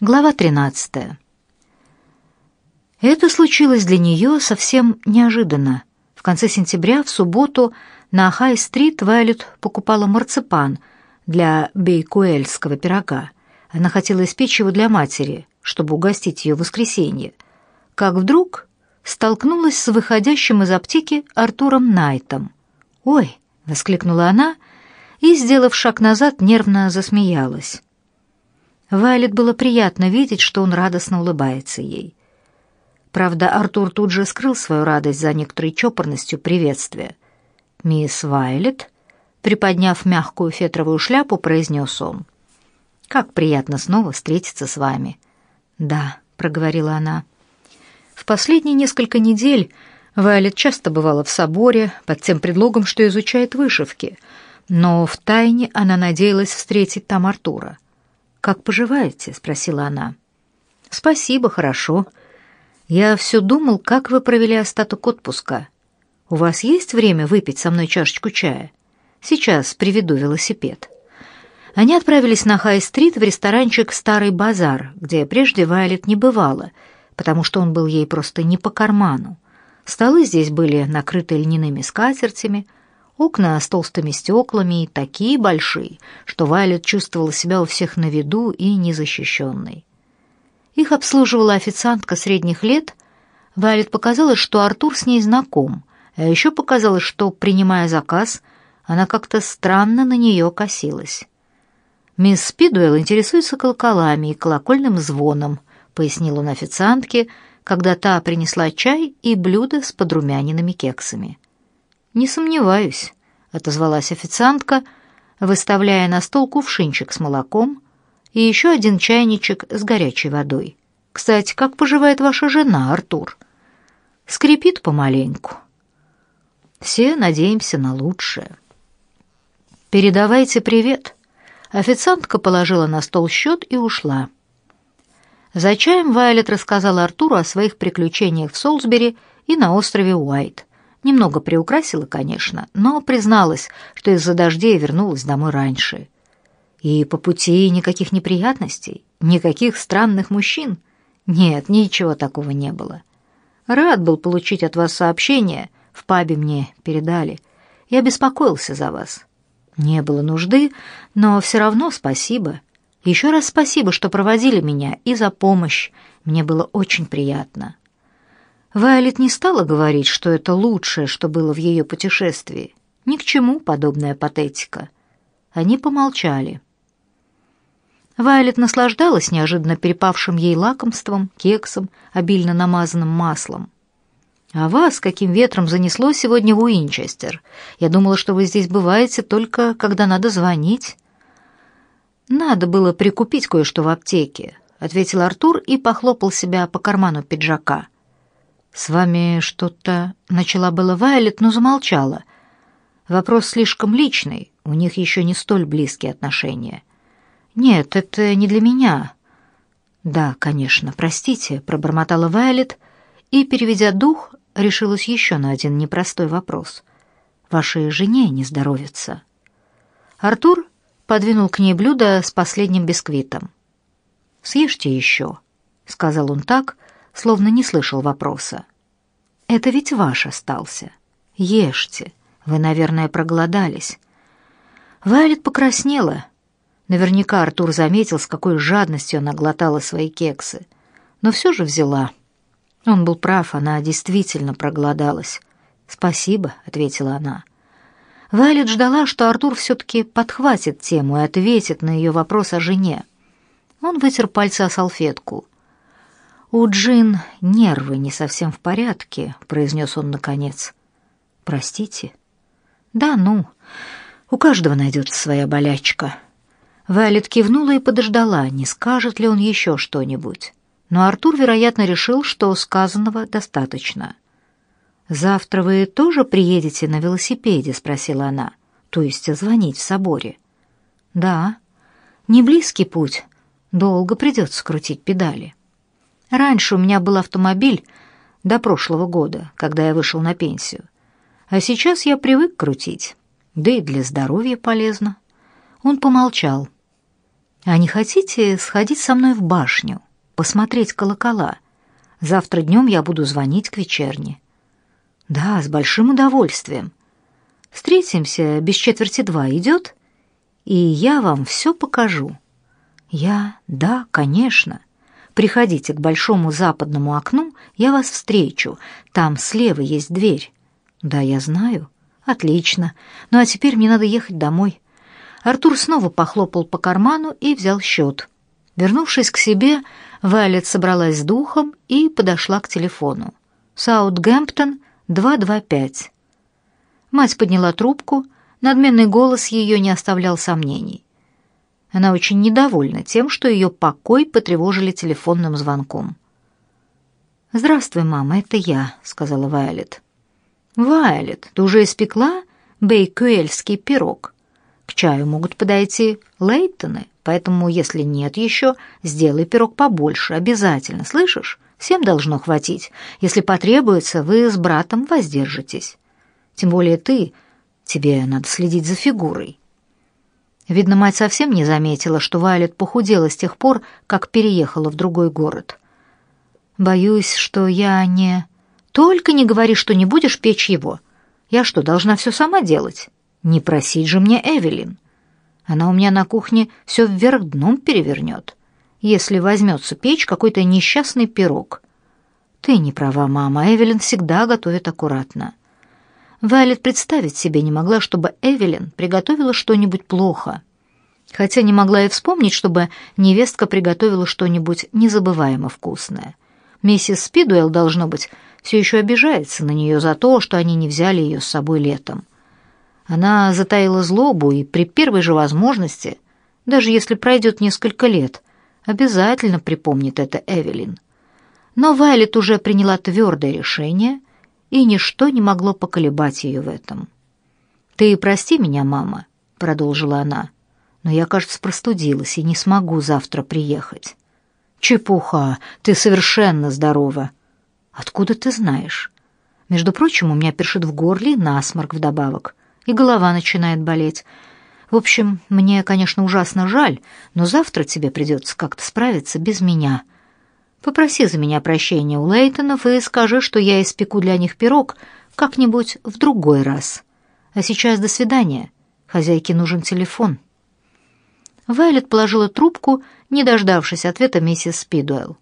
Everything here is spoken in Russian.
Глава 13. Это случилось для нее совсем неожиданно. В конце сентября, в субботу, на Хай-стрит Вайлет покупала марципан для бейкуэльского пирога. Она хотела испечь его для матери, чтобы угостить ее в воскресенье. Как вдруг столкнулась с выходящим из аптеки Артуром Найтом. «Ой!» — воскликнула она и, сделав шаг назад, нервно засмеялась. Вайлет было приятно видеть, что он радостно улыбается ей. Правда, Артур тут же скрыл свою радость за некоторой чопорностью приветствия. «Мисс Вайлет», приподняв мягкую фетровую шляпу, произнес он. «Как приятно снова встретиться с вами». «Да», — проговорила она. В последние несколько недель Вайлет часто бывала в соборе под тем предлогом, что изучает вышивки, но втайне она надеялась встретить там Артура. «Как поживаете?» — спросила она. «Спасибо, хорошо. Я все думал, как вы провели остаток отпуска. У вас есть время выпить со мной чашечку чая? Сейчас приведу велосипед». Они отправились на Хай-стрит в ресторанчик «Старый базар», где прежде Вайлет не бывала, потому что он был ей просто не по карману. Столы здесь были накрыты льняными скатертями — Окна с толстыми стеклами такие большие, что Вайлет чувствовала себя у всех на виду и незащищенной. Их обслуживала официантка средних лет. Вайлет показалось, что Артур с ней знаком, а еще показалось, что, принимая заказ, она как-то странно на нее косилась. «Мисс Спидуэлл интересуется колоколами и колокольным звоном», — пояснил он официантке, когда та принесла чай и блюдо с подрумяненными кексами. «Не сомневаюсь», — отозвалась официантка, выставляя на стол кувшинчик с молоком и еще один чайничек с горячей водой. «Кстати, как поживает ваша жена, Артур?» «Скрипит помаленьку». «Все надеемся на лучшее». «Передавайте привет». Официантка положила на стол счет и ушла. За чаем Вайлет рассказала Артуру о своих приключениях в Солсбери и на острове Уайт. Немного приукрасила, конечно, но призналась, что из-за дождей вернулась домой раньше. И по пути никаких неприятностей, никаких странных мужчин. Нет, ничего такого не было. Рад был получить от вас сообщение, в пабе мне передали. Я беспокоился за вас. Не было нужды, но все равно спасибо. Еще раз спасибо, что проводили меня, и за помощь. Мне было очень приятно. Вайлет не стала говорить, что это лучшее, что было в ее путешествии. Ни к чему подобная патетика. Они помолчали. Вайлет наслаждалась неожиданно перепавшим ей лакомством, кексом, обильно намазанным маслом. «А вас каким ветром занесло сегодня в Уинчестер? Я думала, что вы здесь бываете только, когда надо звонить». «Надо было прикупить кое-что в аптеке», — ответил Артур и похлопал себя по карману пиджака. «С вами что-то...» — начала было Вайлет, но замолчала. Вопрос слишком личный, у них еще не столь близкие отношения. «Нет, это не для меня». «Да, конечно, простите», — пробормотала Вайлет и, переведя дух, решилась еще на один непростой вопрос. «Вашей жене не здоровится». Артур подвинул к ней блюдо с последним бисквитом. «Съешьте еще», — сказал он так, — словно не слышал вопроса. «Это ведь ваш остался. Ешьте. Вы, наверное, проголодались». Вайлет покраснела. Наверняка Артур заметил, с какой жадностью она глотала свои кексы. Но все же взяла. Он был прав, она действительно проголодалась. «Спасибо», — ответила она. Вайлет ждала, что Артур все-таки подхватит тему и ответит на ее вопрос о жене. Он вытер пальцы о салфетку. «У Джин нервы не совсем в порядке», — произнес он наконец. «Простите?» «Да ну, у каждого найдется своя болячка». Вайлет кивнула и подождала, не скажет ли он еще что-нибудь. Но Артур, вероятно, решил, что сказанного достаточно. «Завтра вы тоже приедете на велосипеде?» — спросила она. «То есть звонить в соборе?» «Да. Не близкий путь. Долго придется крутить педали». Раньше у меня был автомобиль до прошлого года, когда я вышел на пенсию. А сейчас я привык крутить. Да и для здоровья полезно. Он помолчал. А не хотите сходить со мной в башню, посмотреть колокола? Завтра днем я буду звонить к вечерне». «Да, с большим удовольствием. Встретимся без четверти два, идет? И я вам все покажу». «Я? Да, конечно. Приходите к большому западному окну, я вас встречу. Там слева есть дверь». «Да, я знаю». «Отлично. Ну а теперь мне надо ехать домой». Артур снова похлопал по карману и взял счет. Вернувшись к себе, Вайлет собралась с духом и подошла к телефону. «Саутгемптон, 225». Мать подняла трубку, надменный голос ее не оставлял сомнений. Она очень недовольна тем, что ее покой потревожили телефонным звонком. «Здравствуй, мама, это я», — сказала Вайлет. «Вайлет, ты уже испекла бейкуэльский пирог?» К чаю могут подойти Лейтоны, поэтому, если нет еще, сделай пирог побольше, обязательно, слышишь? Всем должно хватить. Если потребуется, вы с братом воздержитесь. Тем более ты, тебе надо следить за фигурой. Видно, мать совсем не заметила, что Вайлет похудела с тех пор, как переехала в другой город. Боюсь, что я не... Только не говори, что не будешь печь его. Я что, должна все сама делать? Не просить же мне Эвелин. Она у меня на кухне все вверх дном перевернет, если возьмется печь какой-то несчастный пирог. Ты не права, мама, Эвелин всегда готовит аккуратно. Вайлет представить себе не могла, чтобы Эвелин приготовила что-нибудь плохо. Хотя не могла и вспомнить, чтобы невестка приготовила что-нибудь незабываемо вкусное. Миссис Спидуэлл, должно быть, все еще обижается на нее за то, что они не взяли ее с собой летом. Она затаила злобу и при первой же возможности, даже если пройдет несколько лет, обязательно припомнит это Эвелин. Но Вайлет уже приняла твердое решение, и ничто не могло поколебать ее в этом. «Ты прости меня, мама», — продолжила она, «но я, кажется, простудилась и не смогу завтра приехать». «Чепуха, ты совершенно здорова». «Откуда ты знаешь?» «Между прочим, у меня першит в горле насморк вдобавок и голова начинает болеть. В общем, мне, конечно, ужасно жаль, но завтра тебе придется как-то справиться без меня. Попроси за меня прощения у Лейтонов и скажи, что я испеку для них пирог как-нибудь в другой раз. А сейчас до свидания. Хозяйке нужен телефон». Вайлет положила трубку, не дождавшись ответа миссис Спидуэлл.